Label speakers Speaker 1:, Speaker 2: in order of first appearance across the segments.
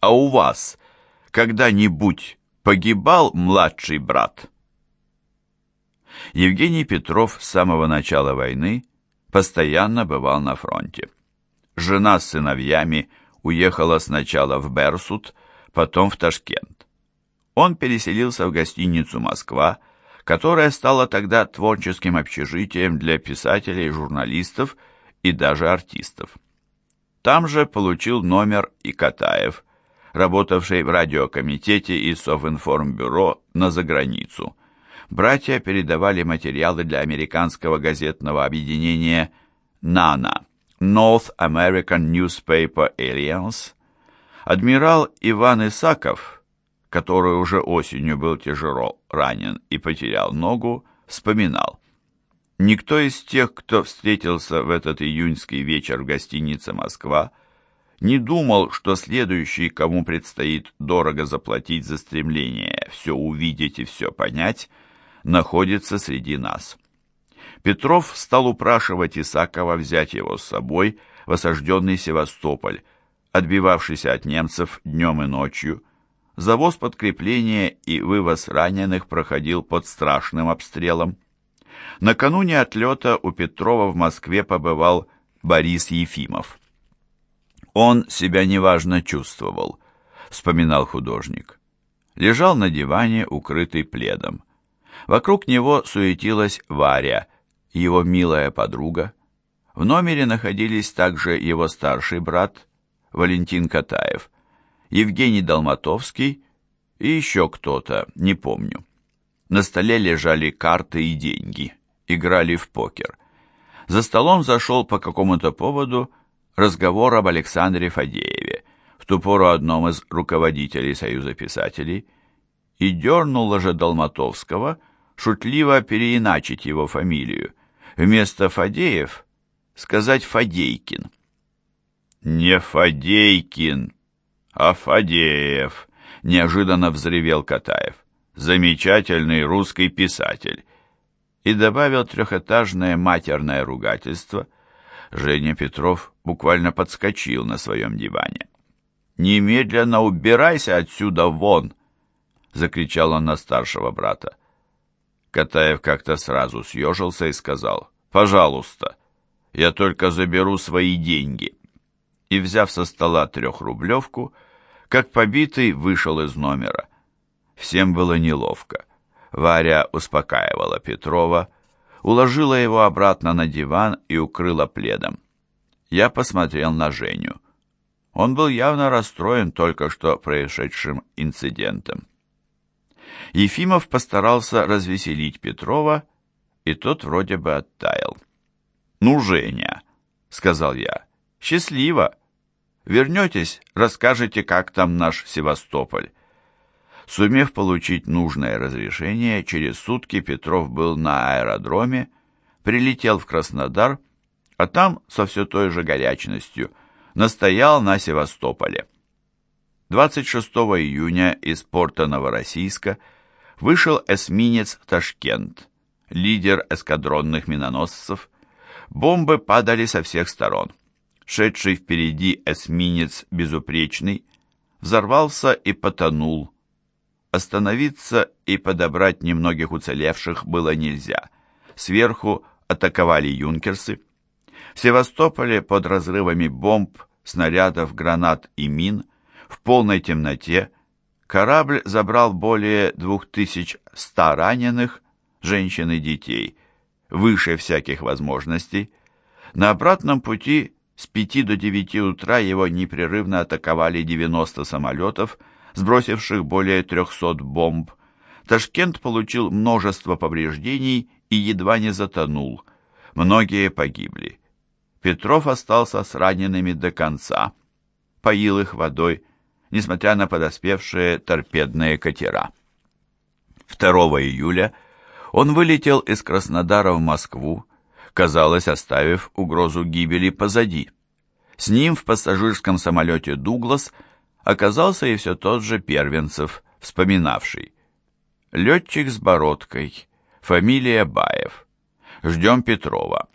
Speaker 1: А у вас когда-нибудь погибал младший брат? Евгений Петров с самого начала войны постоянно бывал на фронте. Жена с сыновьями уехала сначала в Берсут, потом в Ташкент. Он переселился в гостиницу «Москва», которая стала тогда творческим общежитием для писателей, журналистов и даже артистов. Там же получил номер и Катаев, работавший в радиокомитете и Совинформбюро на заграницу. Братья передавали материалы для американского газетного объединения «НАНА» North American Newspaper Alliance. Адмирал Иван Исаков, который уже осенью был тяжело ранен и потерял ногу, вспоминал. Никто из тех, кто встретился в этот июньский вечер в гостинице «Москва», не думал, что следующий, кому предстоит дорого заплатить за стремление все увидеть и все понять, находится среди нас. Петров стал упрашивать Исакова взять его с собой в осажденный Севастополь, отбивавшийся от немцев днем и ночью. Завоз подкрепления и вывоз раненых проходил под страшным обстрелом. Накануне отлета у Петрова в Москве побывал Борис Ефимов. «Он себя неважно чувствовал», — вспоминал художник. Лежал на диване, укрытый пледом. Вокруг него суетилась Варя, его милая подруга. В номере находились также его старший брат, Валентин Катаев, Евгений Долматовский и еще кто-то, не помню. На столе лежали карты и деньги играли в покер. За столом зашел по какому-то поводу разговор об Александре Фадееве, в ту пору одном из руководителей Союза писателей, и дернуло же Долматовского шутливо переиначить его фамилию. Вместо Фадеев сказать Фадейкин. «Не Фадейкин, а Фадеев», — неожиданно взревел Катаев. «Замечательный русский писатель и добавил трехэтажное матерное ругательство, Женя Петров буквально подскочил на своем диване. «Немедленно убирайся отсюда вон!» — закричал он на старшего брата. Катаев как-то сразу съежился и сказал, «Пожалуйста, я только заберу свои деньги». И, взяв со стола трехрублевку, как побитый, вышел из номера. Всем было неловко. Варя успокаивала Петрова, уложила его обратно на диван и укрыла пледом. Я посмотрел на Женю. Он был явно расстроен только что происшедшим инцидентом. Ефимов постарался развеселить Петрова, и тот вроде бы оттаял. «Ну, Женя», — сказал я, — «счастливо. Вернетесь, расскажете, как там наш Севастополь». Сумев получить нужное разрешение, через сутки Петров был на аэродроме, прилетел в Краснодар, а там со все той же горячностью настоял на Севастополе. 26 июня из порта Новороссийска вышел эсминец «Ташкент», лидер эскадронных миноносцев. Бомбы падали со всех сторон. Шедший впереди эсминец «Безупречный» взорвался и потонул, Остановиться и подобрать немногих уцелевших было нельзя. Сверху атаковали юнкерсы. В Севастополе под разрывами бомб, снарядов, гранат и мин в полной темноте корабль забрал более 2100 раненых, женщин и детей, выше всяких возможностей. На обратном пути с 5 до 9 утра его непрерывно атаковали 90 самолетов, сбросивших более 300 бомб, Ташкент получил множество повреждений и едва не затонул. Многие погибли. Петров остался с ранеными до конца. Поил их водой, несмотря на подоспевшие торпедные катера. 2 июля он вылетел из Краснодара в Москву, казалось, оставив угрозу гибели позади. С ним в пассажирском самолете «Дуглас» оказался и все тот же Первенцев, вспоминавший. Летчик с бородкой, фамилия Баев. Ждем Петрова.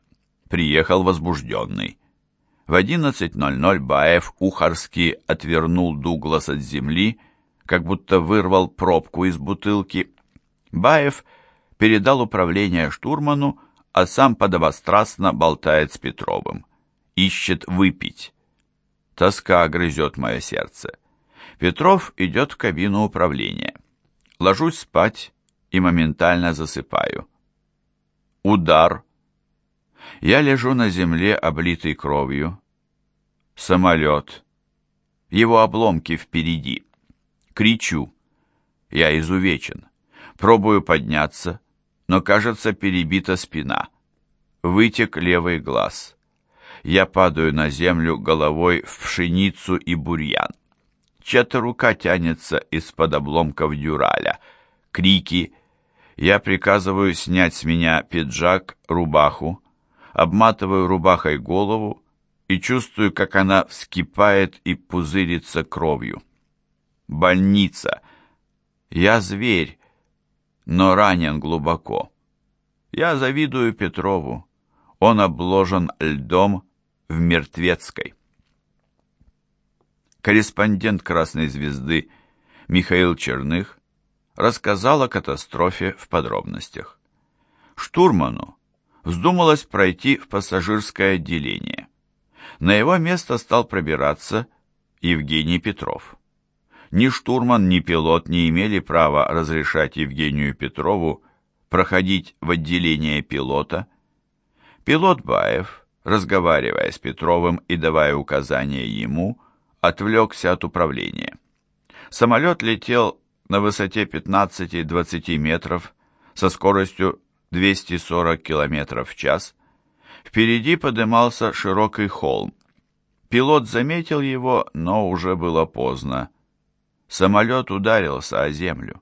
Speaker 1: Приехал возбужденный. В 11.00 Баев ухарски отвернул Дуглас от земли, как будто вырвал пробку из бутылки. Баев передал управление штурману, а сам подобострастно болтает с Петровым. Ищет выпить. Тоска грызет мое сердце. Петров идет в кабину управления. Ложусь спать и моментально засыпаю. Удар. Я лежу на земле, облитый кровью. Самолет. Его обломки впереди. Кричу. Я изувечен. Пробую подняться, но, кажется, перебита спина. Вытек левый глаз. Я падаю на землю головой в пшеницу и бурьян. Чья-то рука тянется из-под обломков дюраля. Крики. Я приказываю снять с меня пиджак, рубаху, обматываю рубахой голову и чувствую, как она вскипает и пузырится кровью. Больница. Я зверь, но ранен глубоко. Я завидую Петрову. Он обложен льдом в Мертвецкой. Корреспондент «Красной звезды» Михаил Черных рассказал о катастрофе в подробностях. Штурману вздумалось пройти в пассажирское отделение. На его место стал пробираться Евгений Петров. Ни штурман, ни пилот не имели права разрешать Евгению Петрову проходить в отделение пилота. Пилот Баев, разговаривая с Петровым и давая указания ему, отвлекся от управления. Самолет летел на высоте 15-20 метров со скоростью 240 км в час. Впереди подымался широкий холм. Пилот заметил его, но уже было поздно. Самолет ударился о землю.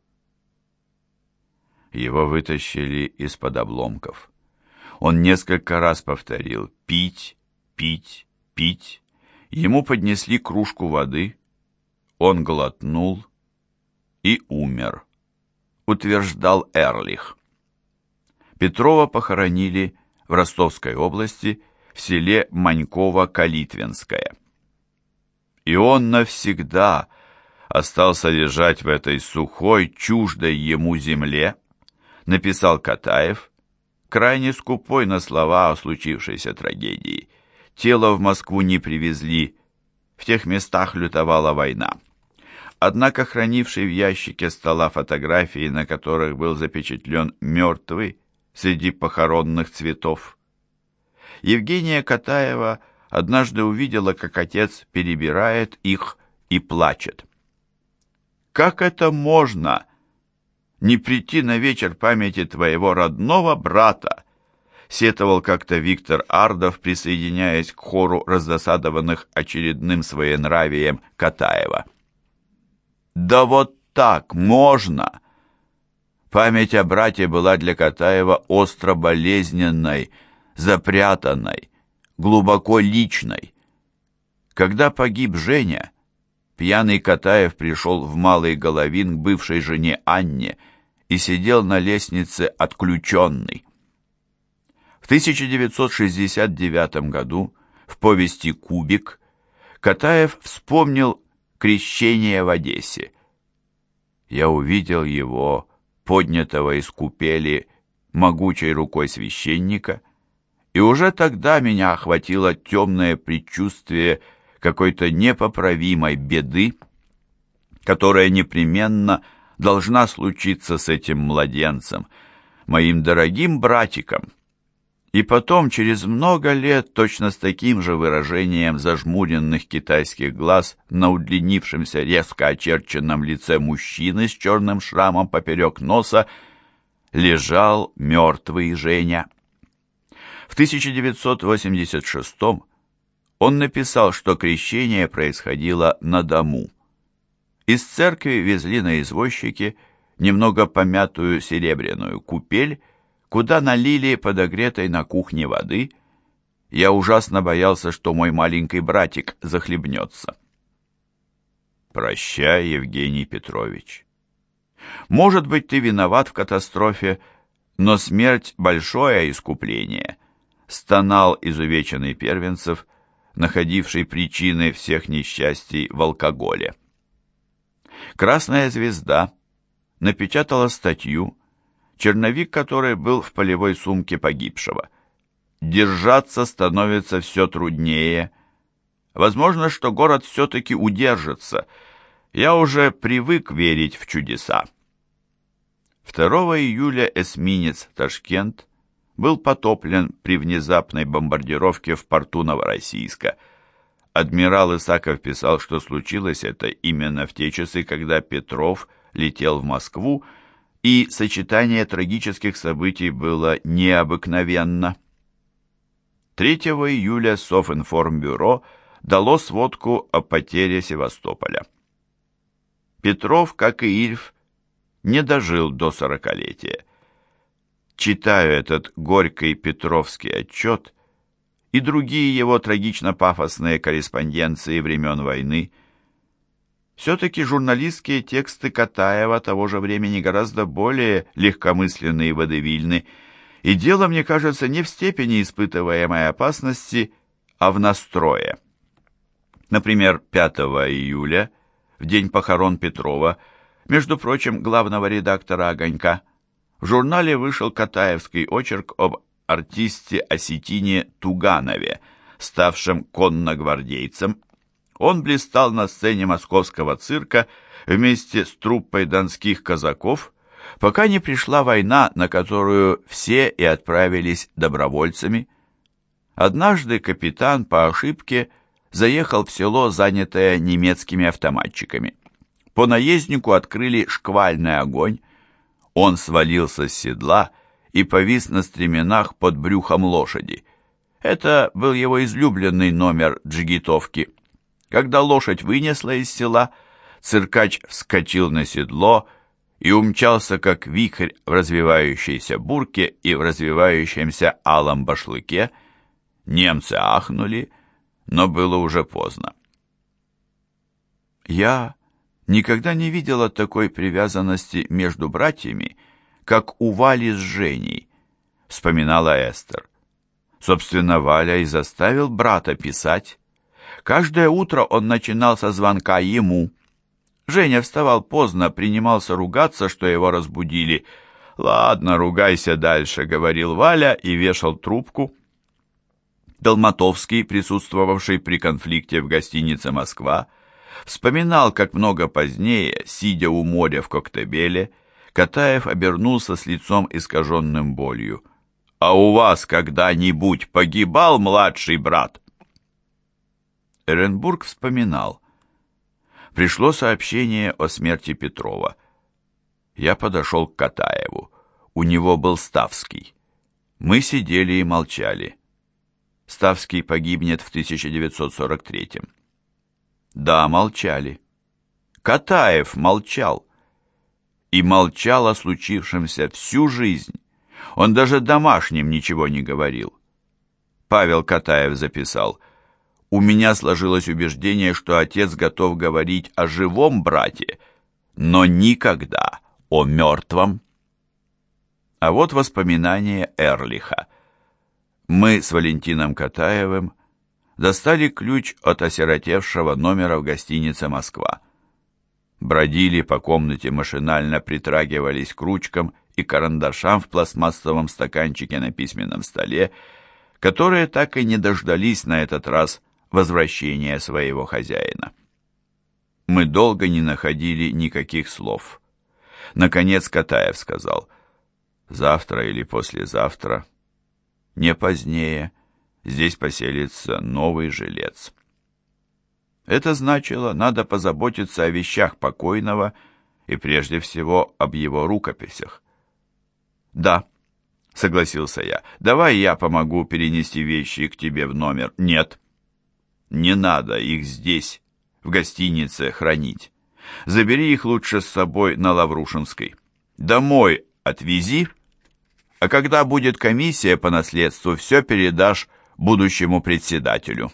Speaker 1: Его вытащили из-под обломков. Он несколько раз повторил «пить, пить, пить». Ему поднесли кружку воды, он глотнул и умер, утверждал Эрлих. Петрова похоронили в Ростовской области в селе Маньково-Калитвинское. И он навсегда остался лежать в этой сухой, чуждой ему земле, написал Катаев, крайне скупой на слова о случившейся трагедии. Тело в Москву не привезли, в тех местах лютовала война. Однако хранивший в ящике стола фотографии, на которых был запечатлен мертвый среди похоронных цветов. Евгения Катаева однажды увидела, как отец перебирает их и плачет. Как это можно не прийти на вечер памяти твоего родного брата? Сетовал как-то Виктор Ардов, присоединяясь к хору раздосадованных очередным своенравием Катаева. Да вот так можно! Память о брате была для Катаева остро болезненной, запрятанной, глубоко личной. Когда погиб Женя, Пьяный Катаев пришел в Малый Головин к бывшей жене Анне и сидел на лестнице отключенный. В 1969 году в повести «Кубик» Катаев вспомнил крещение в Одессе. Я увидел его, поднятого из купели, могучей рукой священника, и уже тогда меня охватило темное предчувствие какой-то непоправимой беды, которая непременно должна случиться с этим младенцем, моим дорогим братиком. И потом, через много лет, точно с таким же выражением зажмуренных китайских глаз на удлинившемся резко очерченном лице мужчины с черным шрамом поперек носа, лежал мертвый Женя. В 1986 году он написал, что крещение происходило на дому. Из церкви везли на извозчике немного помятую серебряную купель, куда налили подогретой на кухне воды. Я ужасно боялся, что мой маленький братик захлебнется. Прощай, Евгений Петрович. Может быть, ты виноват в катастрофе, но смерть — большое искупление, стонал изувеченный Первенцев, находивший причины всех несчастий в алкоголе. «Красная звезда» напечатала статью, черновик которой был в полевой сумке погибшего. Держаться становится все труднее. Возможно, что город все-таки удержится. Я уже привык верить в чудеса. 2 июля эсминец «Ташкент» был потоплен при внезапной бомбардировке в порту Новороссийска. Адмирал Исаков писал, что случилось это именно в те часы, когда Петров летел в Москву, и сочетание трагических событий было необыкновенно. 3 июля Софинформбюро дало сводку о потере Севастополя. Петров, как и Ильф, не дожил до сорокалетия. Читаю этот горький Петровский отчет и другие его трагично-пафосные корреспонденции времен войны. Все-таки журналистские тексты Катаева того же времени гораздо более легкомысленны и водевильны, и дело, мне кажется, не в степени испытываемой опасности, а в настрое. Например, 5 июля, в день похорон Петрова, между прочим, главного редактора «Огонька», в журнале вышел Катаевский очерк об артисте Осетине Туганове, ставшем конногвардейцем. Он блистал на сцене московского цирка вместе с труппой донских казаков, пока не пришла война, на которую все и отправились добровольцами. Однажды капитан по ошибке заехал в село, занятое немецкими автоматчиками. По наезднику открыли шквальный огонь, он свалился с седла и повис на стременах под брюхом лошади. Это был его излюбленный номер джигитовки. Когда лошадь вынесла из села, циркач вскочил на седло и умчался, как вихрь в развивающейся бурке и в развивающемся алом башлыке. Немцы ахнули, но было уже поздно. Я никогда не видела такой привязанности между братьями, как у Вали с Женей, вспоминала Эстер. Собственно, Валя и заставил брата писать. Каждое утро он начинал со звонка ему. Женя вставал поздно, принимался ругаться, что его разбудили. «Ладно, ругайся дальше», — говорил Валя и вешал трубку. Долматовский, присутствовавший при конфликте в гостинице «Москва», Вспоминал, как много позднее, сидя у моря в Коктебеле, Катаев обернулся с лицом искаженным болью. «А у вас когда-нибудь погибал младший брат?» Эренбург вспоминал. Пришло сообщение о смерти Петрова. Я подошел к Катаеву. У него был Ставский. Мы сидели и молчали. Ставский погибнет в 1943 -м. Да, молчали. Катаев молчал. И молчал о случившемся всю жизнь. Он даже домашним ничего не говорил. Павел Катаев записал, «У меня сложилось убеждение, что отец готов говорить о живом брате, но никогда о мертвом». А вот воспоминания Эрлиха. Мы с Валентином Катаевым достали ключ от осиротевшего номера в гостинице «Москва». Бродили по комнате, машинально притрагивались к ручкам и карандашам в пластмассовом стаканчике на письменном столе, которые так и не дождались на этот раз возвращения своего хозяина. Мы долго не находили никаких слов. Наконец Катаев сказал, «Завтра или послезавтра, не позднее» здесь поселится новый жилец. Это значило, надо позаботиться о вещах покойного и прежде всего об его рукописях. «Да», — согласился я, — «давай я помогу перенести вещи к тебе в номер». «Нет, не надо их здесь, в гостинице, хранить. Забери их лучше с собой на Лаврушинской. Домой отвези, а когда будет комиссия по наследству, все передашь будущему председателю.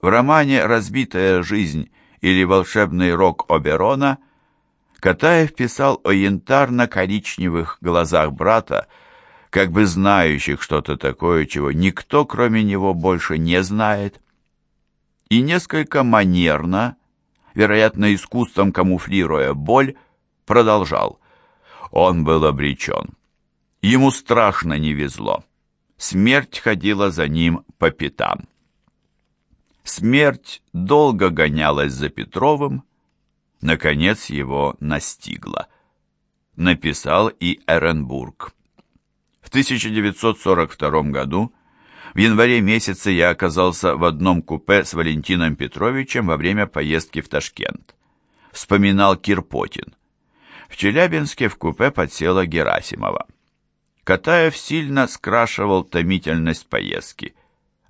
Speaker 1: В романе «Разбитая жизнь» или «Волшебный рок Оберона» Катаев писал о янтарно-коричневых глазах брата, как бы знающих что-то такое, чего никто, кроме него, больше не знает. И несколько манерно, вероятно, искусством камуфлируя боль, продолжал. Он был обречен. Ему страшно не везло. Смерть ходила за ним по пятам. Смерть долго гонялась за Петровым, наконец его настигла. Написал и Эренбург. В 1942 году в январе месяце я оказался в одном купе с Валентином Петровичем во время поездки в Ташкент. Вспоминал Кирпотин. В Челябинске в купе подсела Герасимова. Катаев сильно скрашивал томительность поездки.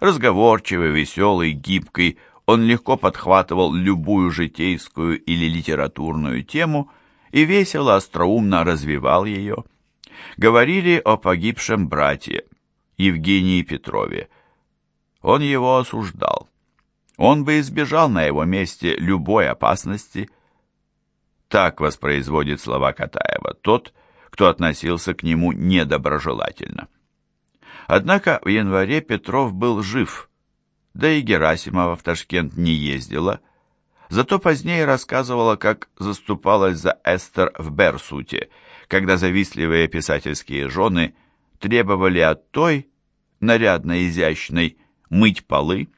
Speaker 1: Разговорчивый, веселый, гибкий, он легко подхватывал любую житейскую или литературную тему и весело, остроумно развивал ее. Говорили о погибшем брате, Евгении Петрове. Он его осуждал. Он бы избежал на его месте любой опасности. Так воспроизводит слова Катаева тот, кто относился к нему недоброжелательно. Однако в январе Петров был жив, да и Герасимова в Ташкент не ездила, зато позднее рассказывала, как заступалась за Эстер в Берсуте, когда завистливые писательские жены требовали от той, нарядно изящной, мыть полы.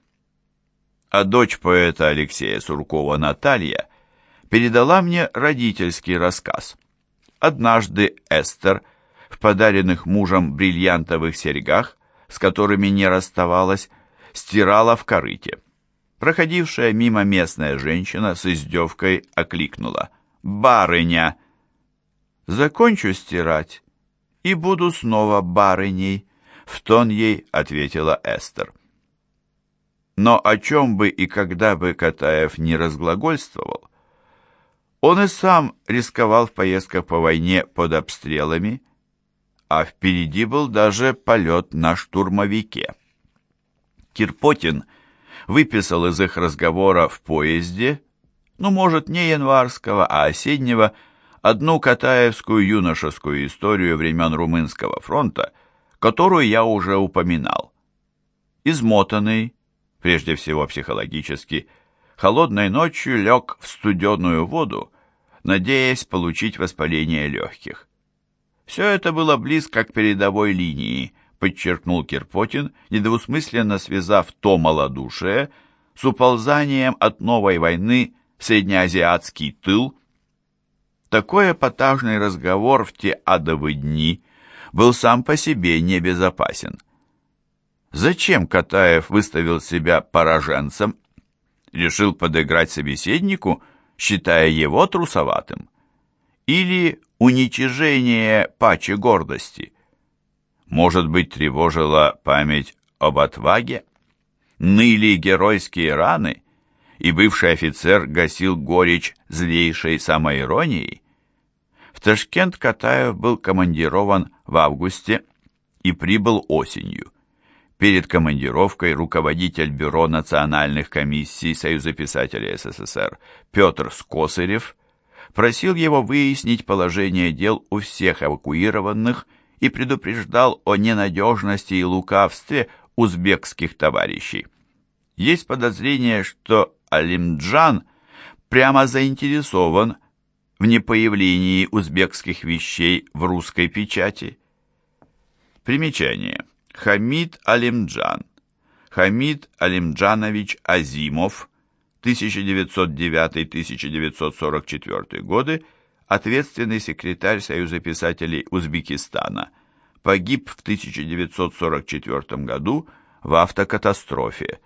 Speaker 1: А дочь поэта Алексея Суркова Наталья передала мне родительский рассказ. Однажды Эстер подаренных мужем бриллиантовых серьгах, с которыми не расставалась, стирала в корыте. Проходившая мимо местная женщина с издевкой окликнула. «Барыня!» «Закончу стирать и буду снова барыней», — в тон ей ответила Эстер. Но о чем бы и когда бы Катаев не разглагольствовал, он и сам рисковал в поездках по войне под обстрелами, а впереди был даже полет на штурмовике. Кирпотин выписал из их разговора в поезде, ну, может, не январского, а осеннего, одну катаевскую юношескую историю времен Румынского фронта, которую я уже упоминал. Измотанный, прежде всего психологически, холодной ночью лег в студеную воду, надеясь получить воспаление легких. Все это было близко к передовой линии, подчеркнул Кирпотин, недвусмысленно связав то малодушие с уползанием от новой войны в среднеазиатский тыл. Такой эпатажный разговор в те адовые дни был сам по себе небезопасен. Зачем Катаев выставил себя пораженцем решил подыграть собеседнику, считая его трусоватым? Или уничижение пачи гордости? Может быть, тревожила память об отваге? Ныли геройские раны, и бывший офицер гасил горечь злейшей самоиронией? В Ташкент Катаев был командирован в августе и прибыл осенью. Перед командировкой руководитель Бюро национальных комиссий Союза писателей СССР Петр Скосырев просил его выяснить положение дел у всех эвакуированных и предупреждал о ненадежности и лукавстве узбекских товарищей. Есть подозрение, что Алимджан прямо заинтересован в непоявлении узбекских вещей в русской печати. Примечание. Хамид Алимджан. Хамид Алимджанович Азимов, 1909-1944 годы, ответственный секретарь Союза писателей Узбекистана, погиб в 1944 году в автокатастрофе.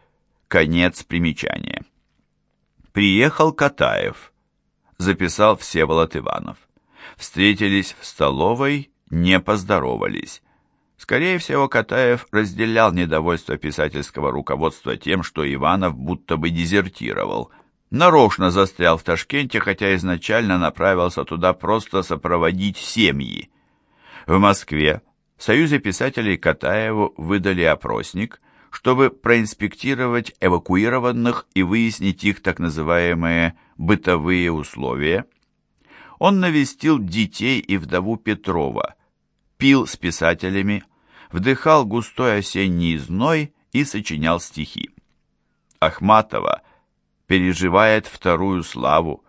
Speaker 1: Конец примечания. Приехал Катаев, записал Всеволод Иванов. Встретились в столовой, не поздоровались. Скорее всего, Катаев разделял недовольство писательского руководства тем, что Иванов будто бы дезертировал. Нарочно застрял в Ташкенте, хотя изначально направился туда просто сопроводить семьи. В Москве в Союзе писателей Катаеву выдали опросник, чтобы проинспектировать эвакуированных и выяснить их так называемые «бытовые условия». Он навестил детей и вдову Петрова – пил с писателями, вдыхал густой осенний зной и сочинял стихи. Ахматова переживает вторую славу.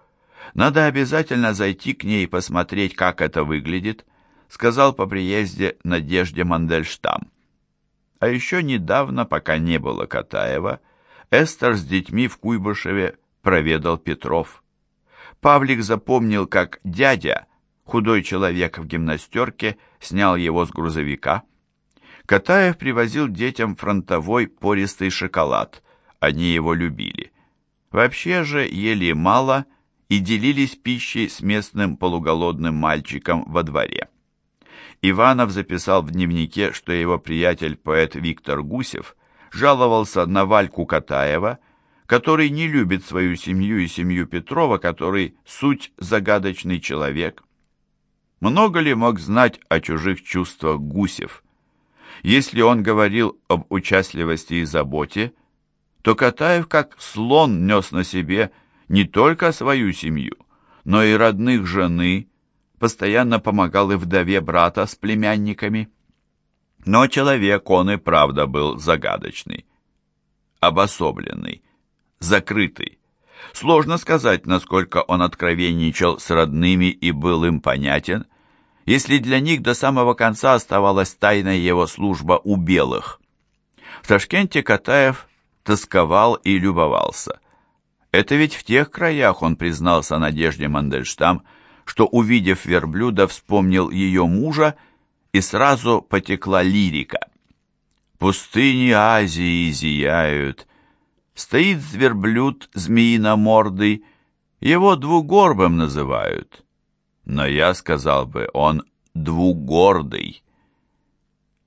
Speaker 1: Надо обязательно зайти к ней и посмотреть, как это выглядит, сказал по приезде Надежде Мандельштам. А еще недавно, пока не было Катаева, Эстер с детьми в Куйбышеве проведал Петров. Павлик запомнил, как дядя, худой человек в гимнастерке, снял его с грузовика. Катаев привозил детям фронтовой пористый шоколад. Они его любили. Вообще же ели мало и делились пищей с местным полуголодным мальчиком во дворе. Иванов записал в дневнике, что его приятель-поэт Виктор Гусев жаловался на Вальку Катаева, который не любит свою семью и семью Петрова, который суть загадочный человек. Много ли мог знать о чужих чувствах Гусев? Если он говорил об участливости и заботе, то Катаев как слон нес на себе не только свою семью, но и родных жены, постоянно помогал и вдове брата с племянниками. Но человек он и правда был загадочный, обособленный, закрытый. Сложно сказать, насколько он откровенничал с родными и был им понятен, если для них до самого конца оставалась тайной его служба у белых. В Ташкенте Катаев тосковал и любовался. Это ведь в тех краях он признался Надежде Мандельштам, что, увидев верблюда, вспомнил ее мужа, и сразу потекла лирика. Пустыни Азии зияют, стоит верблюд змеиномордый, его двугорбым называют, но я сказал бы, он двугордый.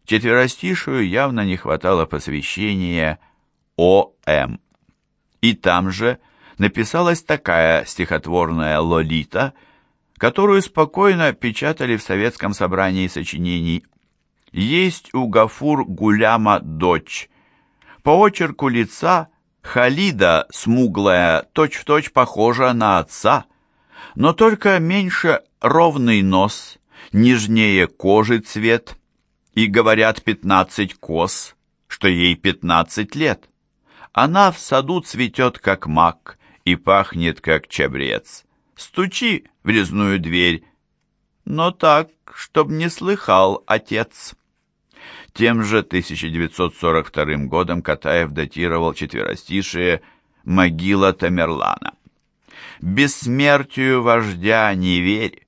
Speaker 1: Четверостишую явно не хватало посвящения О.М. И там же написалась такая стихотворная «Лолита», которую спокойно печатали в Советском собрании сочинений. Есть у Гафур Гуляма дочь. По очерку лица Халида смуглая, точь-в-точь точь похожа на отца, но только меньше ровный нос, нежнее кожи цвет, и говорят пятнадцать кос, что ей пятнадцать лет. Она в саду цветет, как мак, и пахнет, как чабрец. Стучи в резную дверь, но так, чтоб не слыхал отец. Тем же 1942 годом Катаев датировал четверостишие «Могила Тамерлана». «Бессмертию вождя не верь,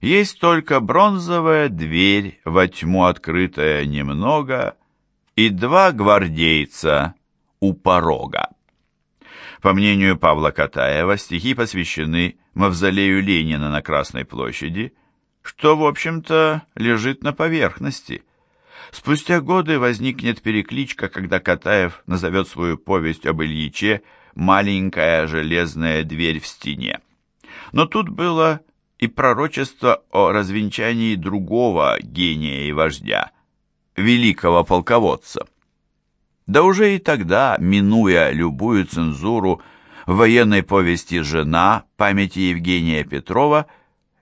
Speaker 1: есть только бронзовая дверь, во тьму открытая немного, и два гвардейца у порога». По мнению Павла Катаева, стихи посвящены мавзолею Ленина на Красной площади, что, в общем-то, лежит на поверхности. Спустя годы возникнет перекличка, когда Катаев назовет свою повесть об Ильиче «Маленькая железная дверь в стене». Но тут было и пророчество о развенчании другого гения и вождя, великого полководца. Да уже и тогда, минуя любую цензуру, в военной повести «Жена» памяти Евгения Петрова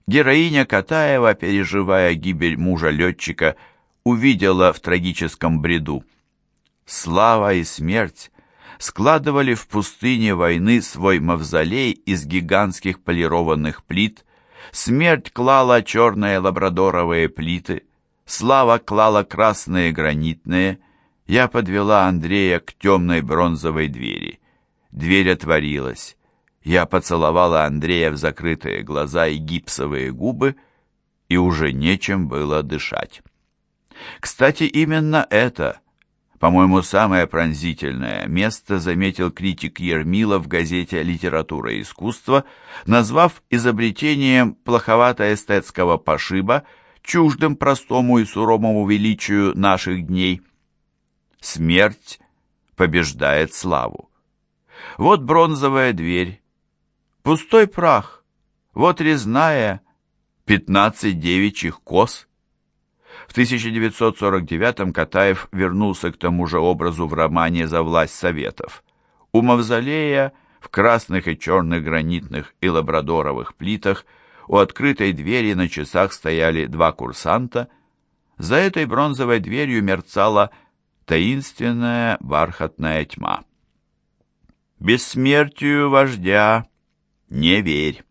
Speaker 1: героиня Катаева, переживая гибель мужа-летчика, увидела в трагическом бреду. Слава и смерть складывали в пустыне войны свой мавзолей из гигантских полированных плит, смерть клала черные лабрадоровые плиты, слава клала красные гранитные, я подвела Андрея к темной бронзовой двери. Дверь отворилась. Я поцеловала Андрея в закрытые глаза и гипсовые губы, и уже нечем было дышать. Кстати, именно это, по-моему, самое пронзительное место заметил критик Ермила в газете «Литература и искусство», назвав изобретением плоховато-эстетского пошиба чуждым простому и суровому величию наших дней. Смерть побеждает славу. Вот бронзовая дверь, пустой прах, вот резная, пятнадцать девичьих кос. В 1949-м Катаев вернулся к тому же образу в романе «За власть Советов». У мавзолея в красных и черных гранитных и лабрадоровых плитах у открытой двери на часах стояли два курсанта. за этой бронзовой дверью мерцала таинственная бархатная тьма. Бессмертию вождя не верь.